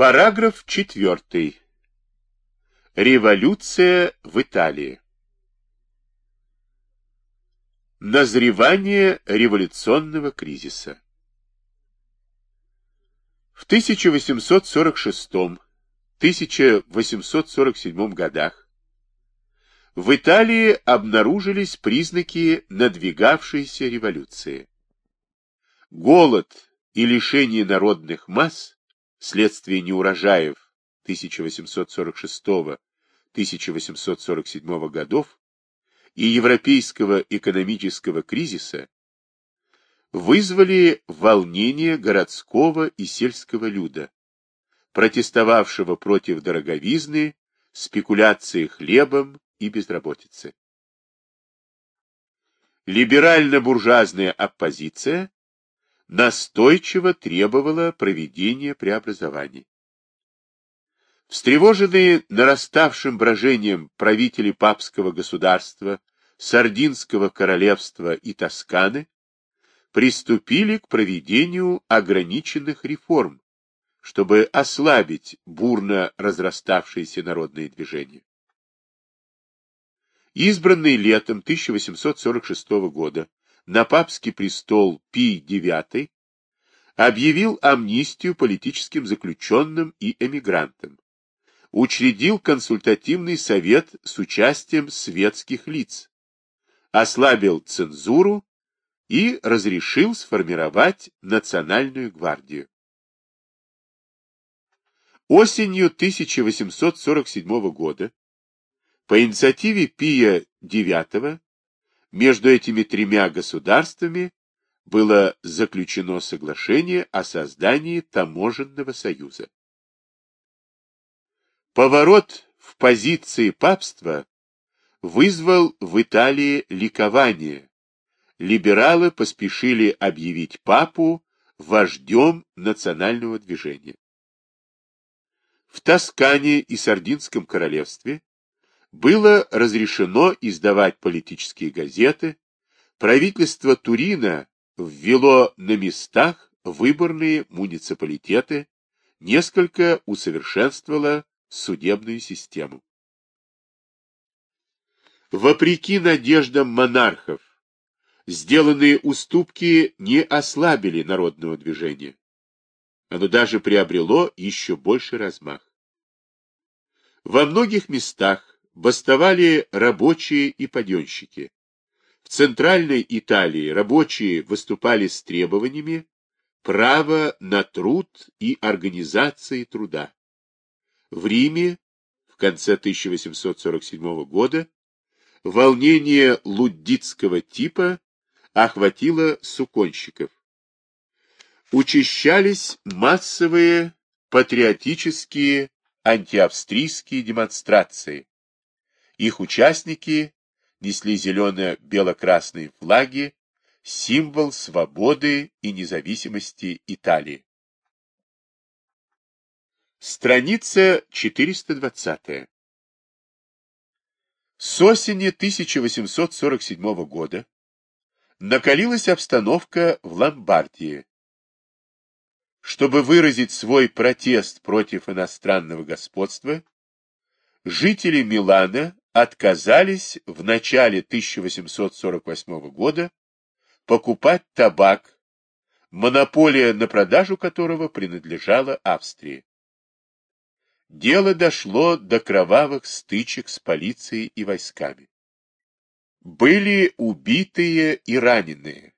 Параграф 4. Революция в Италии. Назревание революционного кризиса. В 1846-1847 годах в Италии обнаружились признаки надвигавшейся революции. Голод и лишение народных масс вследствие неурожаев 1846-1847 годов и европейского экономического кризиса вызвали волнение городского и сельского люда, протестовавшего против дороговизны, спекуляции хлебом и безработицы. Либерально-буржуазная оппозиция настойчиво требовала проведения преобразований. Встревоженные нараставшим брожением правители папского государства, Сардинского королевства и Тосканы приступили к проведению ограниченных реформ, чтобы ослабить бурно разраставшиеся народные движения. Избранный летом 1846 года на папский престол Пий IX объявил амнистию политическим заключенным и эмигрантам, учредил консультативный совет с участием светских лиц, ослабил цензуру и разрешил сформировать национальную гвардию. Осенью 1847 года по инициативе Пия IX между этими тремя государствами было заключено соглашение о создании таможенного союза. Поворот в позиции папства вызвал в Италии ликование. Либералы поспешили объявить папу вождем национального движения. В Тоскане и Сардинском королевстве было разрешено издавать политические газеты, правительство Турина ввело на местах выборные муниципалитеты, несколько усовершенствовало судебную систему. Вопреки надеждам монархов, сделанные уступки не ослабили народного движения. Оно даже приобрело еще больше размах. Во многих местах бастовали рабочие и паденщики. В Центральной Италии рабочие выступали с требованиями права на труд и организации труда. В Риме в конце 1847 года волнение луддитского типа охватило суконщиков. Учащались массовые патриотические антиавстрийские демонстрации, их участники несли зелено-бело-красные флаги, символ свободы и независимости Италии. Страница 420. С осени 1847 года накалилась обстановка в Ломбардии. Чтобы выразить свой протест против иностранного господства, жители Милана отказались в начале 1848 года покупать табак, монополия на продажу которого принадлежала Австрии. Дело дошло до кровавых стычек с полицией и войсками. Были убитые и раненые.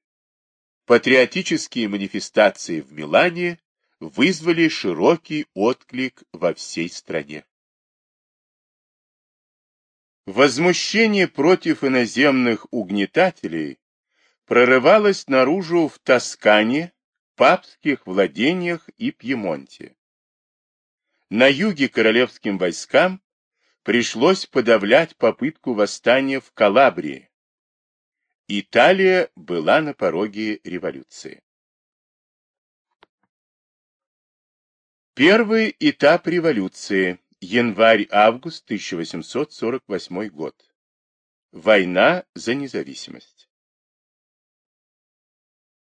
Патриотические манифестации в Милане вызвали широкий отклик во всей стране. Возмущение против иноземных угнетателей прорывалось наружу в Тоскане, папских владениях и Пьемонте. На юге королевским войскам пришлось подавлять попытку восстания в Калабрии. Италия была на пороге революции. Первый этап революции Январь-август 1848 год. Война за независимость.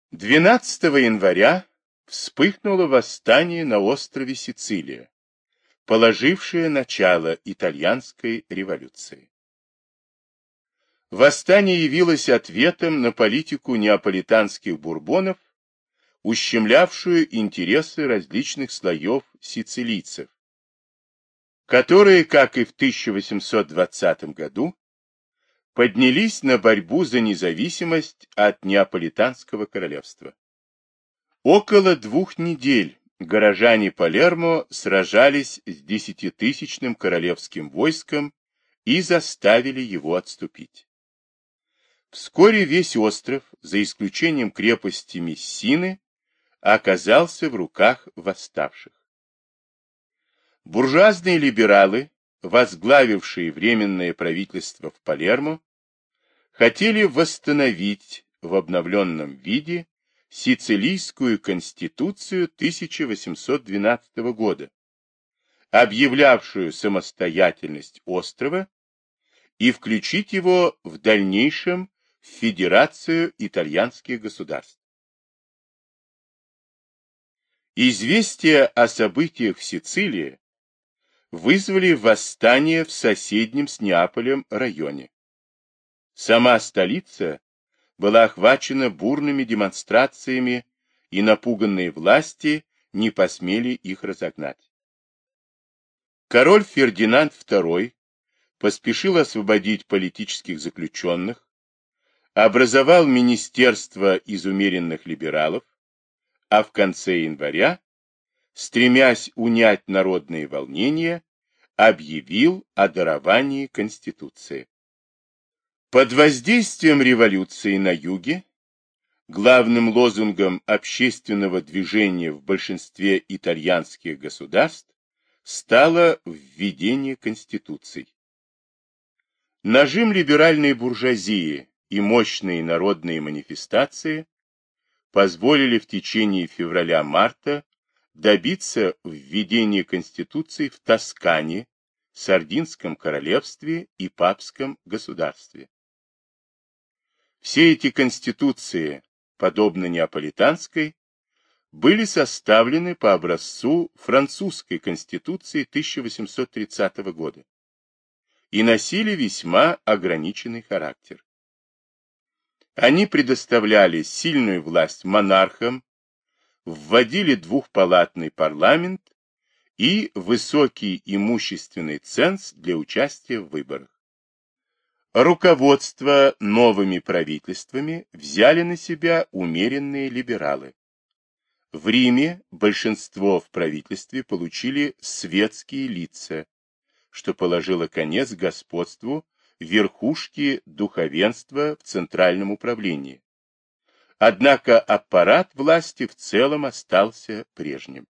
12 января вспыхнуло восстание на острове Сицилия, положившее начало итальянской революции. Восстание явилось ответом на политику неаполитанских бурбонов, ущемлявшую интересы различных слоев сицилийцев, которые, как и в 1820 году, поднялись на борьбу за независимость от Неаполитанского королевства. Около двух недель горожане Палермо сражались с десятитысячным королевским войском и заставили его отступить. Вскоре весь остров, за исключением крепости Мессины, оказался в руках восставших. Буржуазные либералы, возглавившие Временное правительство в Палермо, хотели восстановить в обновленном виде Сицилийскую конституцию 1812 года, объявлявшую самостоятельность острова, и включить его в дальнейшем в Федерацию итальянских государств. Известия о событиях в Сицилии вызвали восстание в соседнем с Неаполем районе. Сама столица была охвачена бурными демонстрациями, и напуганные власти не посмели их разогнать. Король Фердинанд II поспешил освободить политических заключенных, образовал Министерство из умеренных либералов, а в конце января, стремясь унять народные волнения, объявил о даровании Конституции. Под воздействием революции на юге, главным лозунгом общественного движения в большинстве итальянских государств стало введение Конституций. Нажим либеральной буржуазии и мощные народные манифестации позволили в течение февраля-марта добиться введения Конституции в Тоскане, Сардинском королевстве и Папском государстве. Все эти конституции, подобно неаполитанской, были составлены по образцу французской конституции 1830 года и носили весьма ограниченный характер. Они предоставляли сильную власть монархам, вводили двухпалатный парламент и высокий имущественный ценз для участия в выборах. Руководство новыми правительствами взяли на себя умеренные либералы. В Риме большинство в правительстве получили светские лица, что положило конец господству верхушки духовенства в центральном управлении. Однако аппарат власти в целом остался прежним.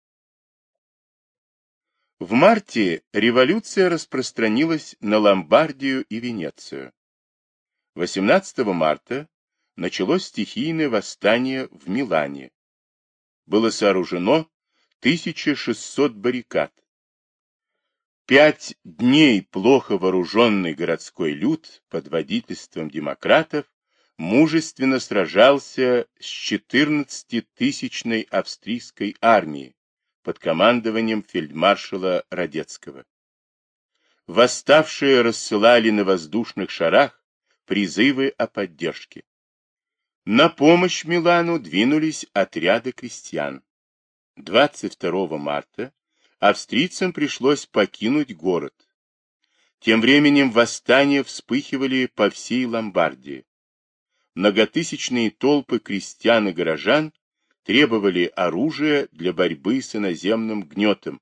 В марте революция распространилась на Ломбардию и Венецию. 18 марта началось стихийное восстание в Милане. Было сооружено 1600 баррикад, Пять дней плохо вооруженный городской люд под водительством демократов мужественно сражался с 14-тысячной австрийской армией под командованием фельдмаршала Радецкого. Восставшие рассылали на воздушных шарах призывы о поддержке. На помощь Милану двинулись отряды крестьян. 22 марта австрийцам пришлось покинуть город. Тем временем восстания вспыхивали по всей Ломбардии. Многотысячные толпы крестьян и горожан требовали оружия для борьбы с иноземным гнетом.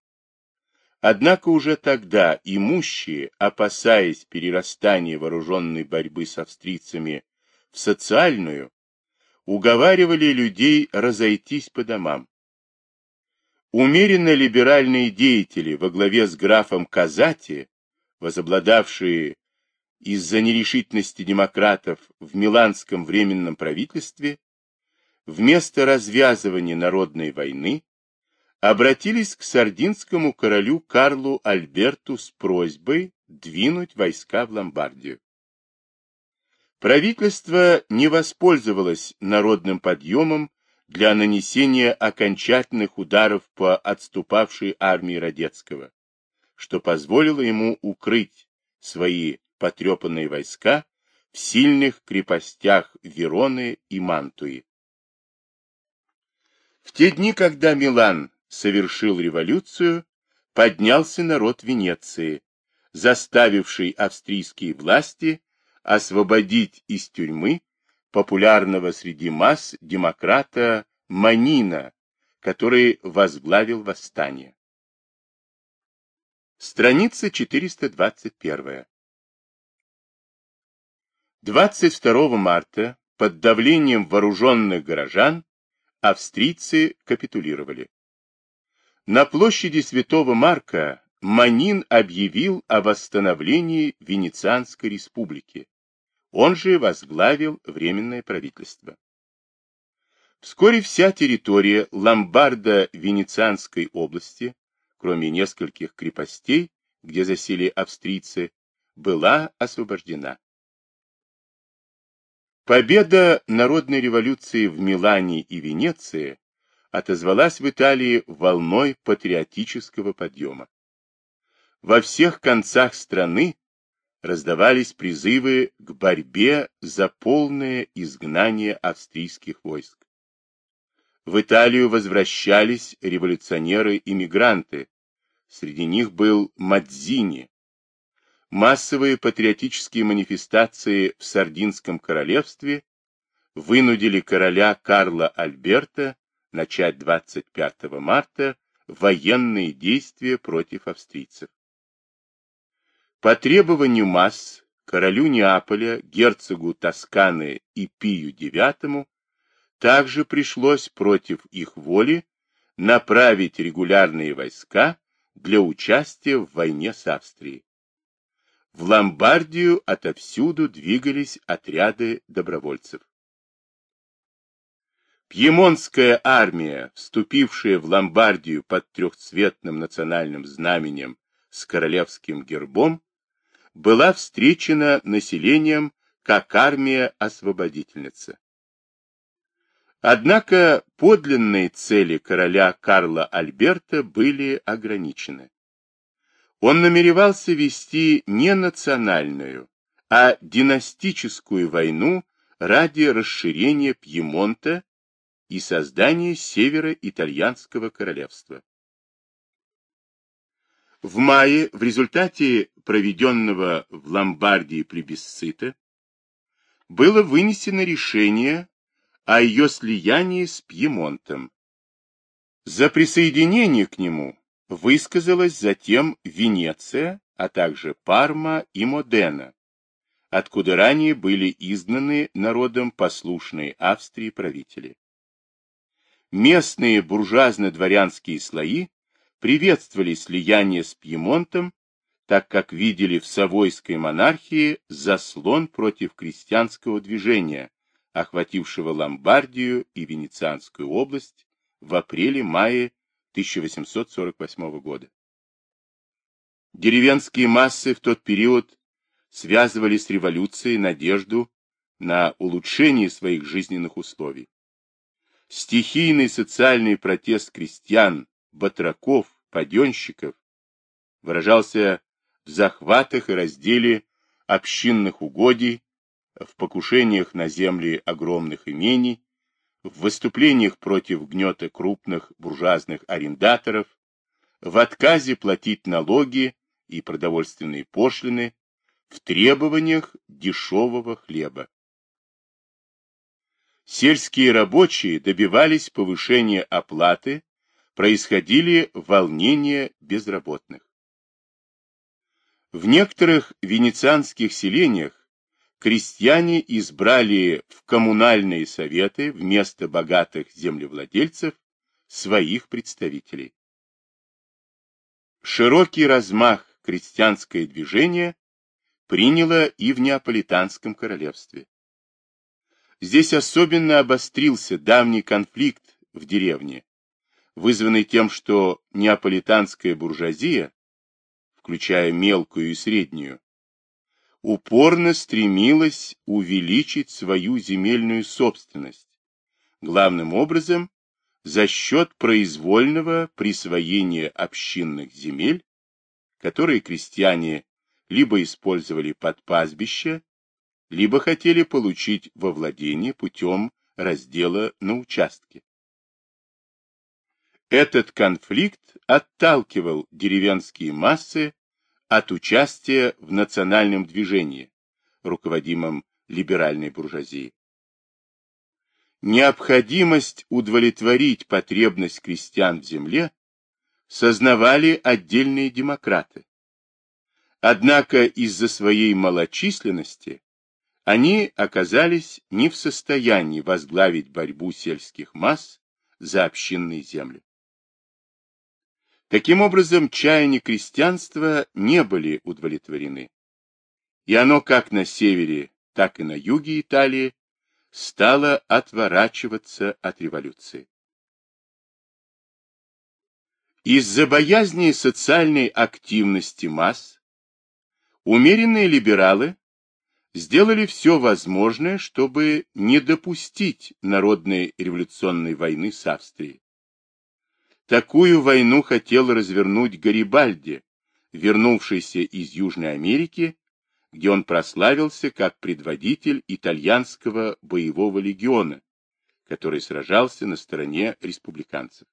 Однако уже тогда имущие, опасаясь перерастания вооруженной борьбы с австрийцами в социальную, уговаривали людей разойтись по домам. Умеренно либеральные деятели во главе с графом Казати, возобладавшие из-за нерешительности демократов в Миланском временном правительстве, вместо развязывания народной войны обратились к сардинскому королю Карлу Альберту с просьбой двинуть войска в Ломбардию. Правительство не воспользовалось народным подъемом для нанесения окончательных ударов по отступавшей армии Радецкого, что позволило ему укрыть свои потрепанные войска в сильных крепостях Вероны и Мантуи. В те дни, когда Милан совершил революцию, поднялся народ Венеции, заставивший австрийские власти освободить из тюрьмы популярного среди масс демократа Манина, который возглавил восстание. Страница 421. 22 марта под давлением вооруженных горожан австрийцы капитулировали. На площади Святого Марка Манин объявил о восстановлении Венецианской республики. Он же возглавил Временное правительство. Вскоре вся территория Ломбарда-Венецианской области, кроме нескольких крепостей, где засели австрийцы, была освобождена. Победа народной революции в Милане и Венеции отозвалась в Италии волной патриотического подъема. Во всех концах страны раздавались призывы к борьбе за полное изгнание австрийских войск. В Италию возвращались революционеры-иммигранты, среди них был Мадзини, массовые патриотические манифестации в Сардинском королевстве вынудили короля Карла Альберта начать 25 марта военные действия против австрийцев. По требованию масс королю Неаполя, герцогу Тосканы и Пию IX также пришлось против их воли направить регулярные войска для участия в войне с Австрией. В Ломбардию отовсюду двигались отряды добровольцев. Пьемонтская армия, вступившая в Ломбардию под трехцветным национальным знаменем с королевским гербом, была встречена населением как армия-освободительница. Однако подлинные цели короля Карла Альберта были ограничены. Он намеревался вести не национальную, а династическую войну ради расширения Пьемонта и создания северо-итальянского королевства. В мае в результате проведенного в Ломбардии плебисцита было вынесено решение о ее слиянии с Пьемонтом. За присоединение к нему высказалась затем Венеция, а также Парма и Модена, откуда ранее были изгнаны народом послушные Австрии правители. Местные буржуазно-дворянские слои приветствовали слияние с Пьемонтом, так как видели в Савойской монархии заслон против крестьянского движения, охватившего Ломбардию и Венецианскую область в апреле-мае 1848 года. Деревенские массы в тот период связывали с революцией надежду на улучшение своих жизненных условий. Стихийный социальный протест крестьян, батраков, паденщиков выражался в захватах и разделе общинных угодий, в покушениях на земли огромных имений, в выступлениях против гнета крупных буржуазных арендаторов, в отказе платить налоги и продовольственные пошлины, в требованиях дешевого хлеба. Сельские рабочие добивались повышения оплаты, происходили волнения безработных. В некоторых венецианских селениях крестьяне избрали в коммунальные советы вместо богатых землевладельцев своих представителей. Широкий размах крестьянское движение приняло и в Неаполитанском королевстве. Здесь особенно обострился давний конфликт в деревне, вызванный тем, что неаполитанская буржуазия, включая мелкую и среднюю, упорно стремилась увеличить свою земельную собственность, главным образом за счет произвольного присвоения общинных земель, которые крестьяне либо использовали под пастбище, либо хотели получить во владение путем раздела на участке. Этот конфликт отталкивал деревенские массы от участия в национальном движении, руководимом либеральной буржуазией. Необходимость удовлетворить потребность крестьян в земле сознавали отдельные демократы. Однако из-за своей малочисленности они оказались не в состоянии возглавить борьбу сельских масс за общинные земли. Таким образом, чаяния крестьянства не были удовлетворены. И оно как на севере, так и на юге Италии стало отворачиваться от революции. Из-за боязни социальной активности масс умеренные либералы сделали все возможное, чтобы не допустить народной революционной войны с Австрией. Такую войну хотел развернуть Гарибальди, вернувшийся из Южной Америки, где он прославился как предводитель итальянского боевого легиона, который сражался на стороне республиканцев.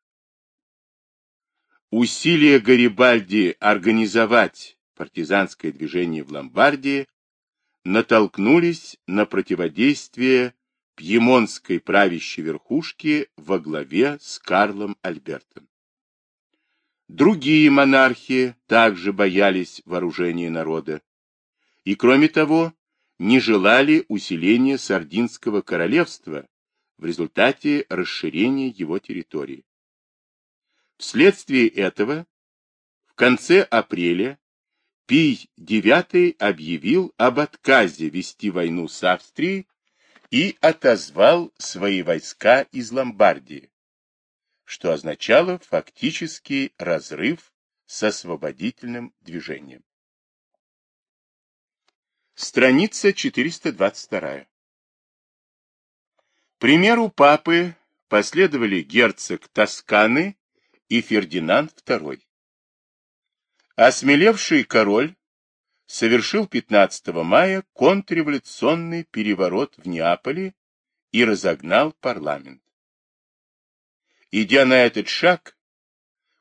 Усилия Гарибальди организовать партизанское движение в Ломбардии натолкнулись на противодействие пьемонтской правящей верхушки во главе с Карлом Альбертом. Другие монархи также боялись вооружения народа и, кроме того, не желали усиления Сардинского королевства в результате расширения его территории. Вследствие этого в конце апреля Пий IX объявил об отказе вести войну с Австрией и отозвал свои войска из Ломбардии, что означало фактический разрыв с освободительным движением. Страница 422. Примеру папы последовали герцог Тосканы и Фердинанд II. Осмелевший король совершил 15 мая контрреволюционный переворот в Неаполе и разогнал парламент. Идя на этот шаг,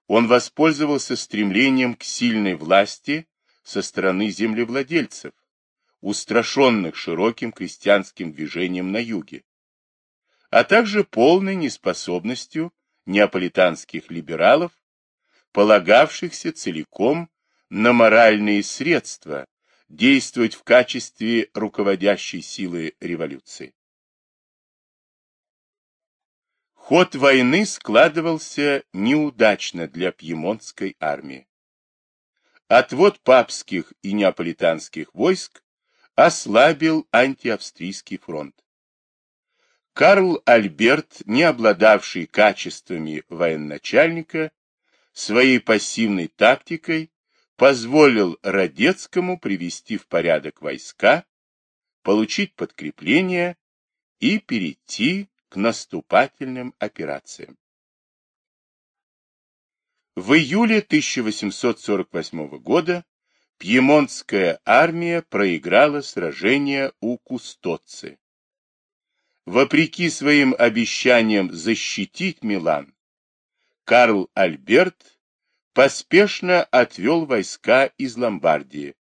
он воспользовался стремлением к сильной власти со стороны землевладельцев, устрашенных широким крестьянским движением на юге, а также полной неспособностью неаполитанских либералов, полагавшихся целиком на моральные средства действовать в качестве руководящей силы революции. Ход войны складывался неудачно для пьемонтской армии. Отвод папских и неаполитанских войск ослабил антиавстрийский фронт. Карл Альберт, не обладавший качествами военачальника, своей пассивной тактикой позволил Радецкому привести в порядок войска, получить подкрепление и перейти к наступательным операциям. В июле 1848 года Пьемонтская армия проиграла сражение у Кустоцци. Вопреки своим обещаниям защитить Милан, Карл Альберт поспешно отвел войска из Ломбардии,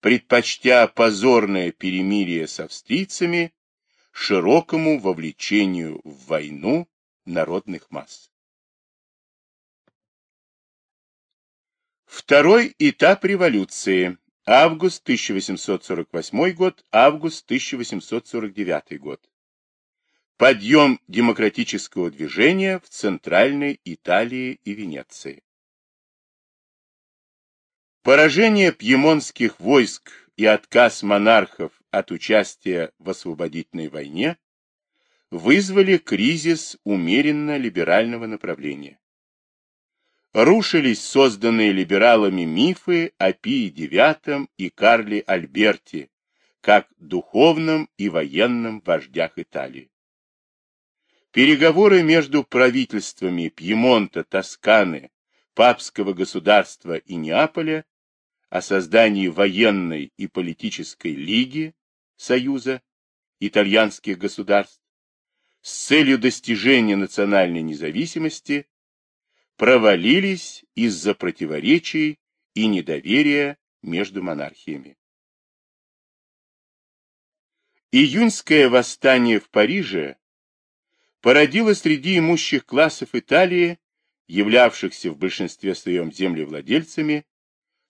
предпочтя позорное перемирие с австрийцами широкому вовлечению в войну народных масс. Второй этап революции. Август 1848 год, август 1849 год. Подъем демократического движения в Центральной Италии и Венеции. Поражение пьемонтских войск и отказ монархов от участия в освободительной войне вызвали кризис умеренно-либерального направления. Рушились созданные либералами мифы о Пии IX и Карле Альберте, как духовном и военном вождях Италии. Переговоры между правительствами Пьемонта, Тосканы, Папского государства и Неаполя о создании военной и политической лиги Союза итальянских государств с целью достижения национальной независимости провалились из-за противоречий и недоверия между монархиями. Июньское восстание в Париже породило среди имущих классов Италии, являвшихся в большинстве своем землевладельцами,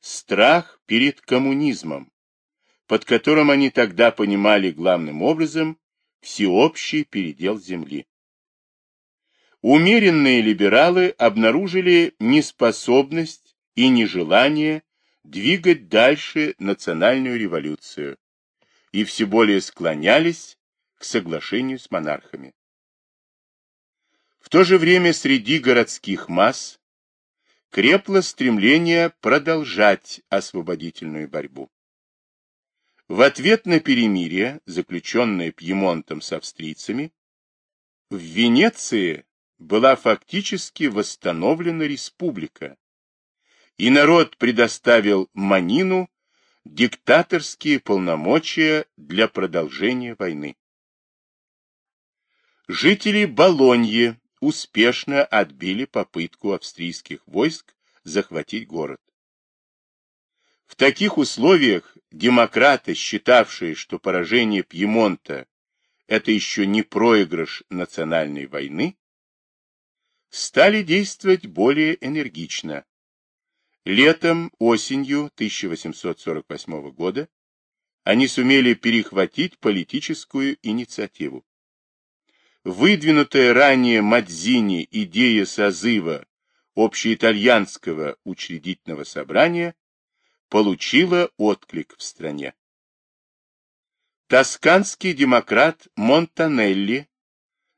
страх перед коммунизмом, под которым они тогда понимали главным образом всеобщий передел земли. Умеренные либералы обнаружили неспособность и нежелание двигать дальше национальную революцию и все более склонялись к соглашению с монархами. В то же время среди городских масс крепло стремление продолжать освободительную борьбу. В ответ на перемирие, заключенное Пьемонтом с австрийцами, в Венеции была фактически восстановлена республика, и народ предоставил Манину диктаторские полномочия для продолжения войны. Жители Болоньи успешно отбили попытку австрийских войск захватить город. В таких условиях демократы, считавшие, что поражение Пьемонта – это еще не проигрыш национальной войны, стали действовать более энергично. Летом, осенью 1848 года они сумели перехватить политическую инициативу. Выдвинутая ранее Мадзини идея созыва общеитальянского учредительного собрания получила отклик в стране. Тосканский демократ Монтанелли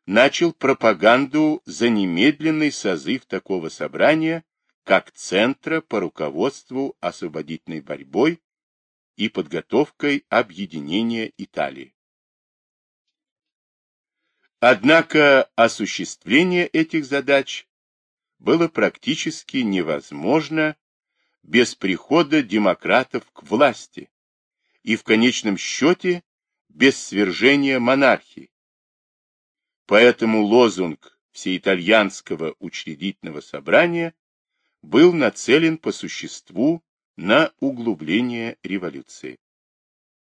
начал пропаганду за немедленный созыв такого собрания как центра по руководству освободительной борьбой и подготовкой объединения Италии. Однако осуществление этих задач было практически невозможно без прихода демократов к власти и в конечном счете без свержения монархии. Поэтому лозунг Всеитальянского учредительного собрания был нацелен по существу на углубление революции.